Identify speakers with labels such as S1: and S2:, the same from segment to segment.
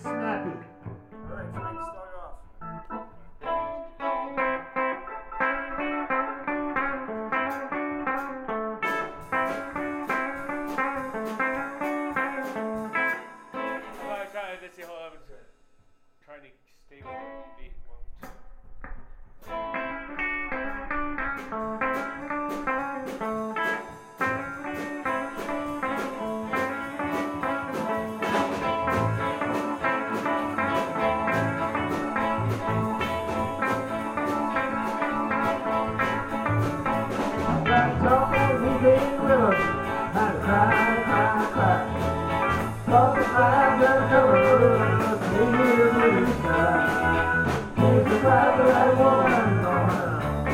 S1: snappy. All right,
S2: Frank,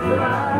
S1: Bye.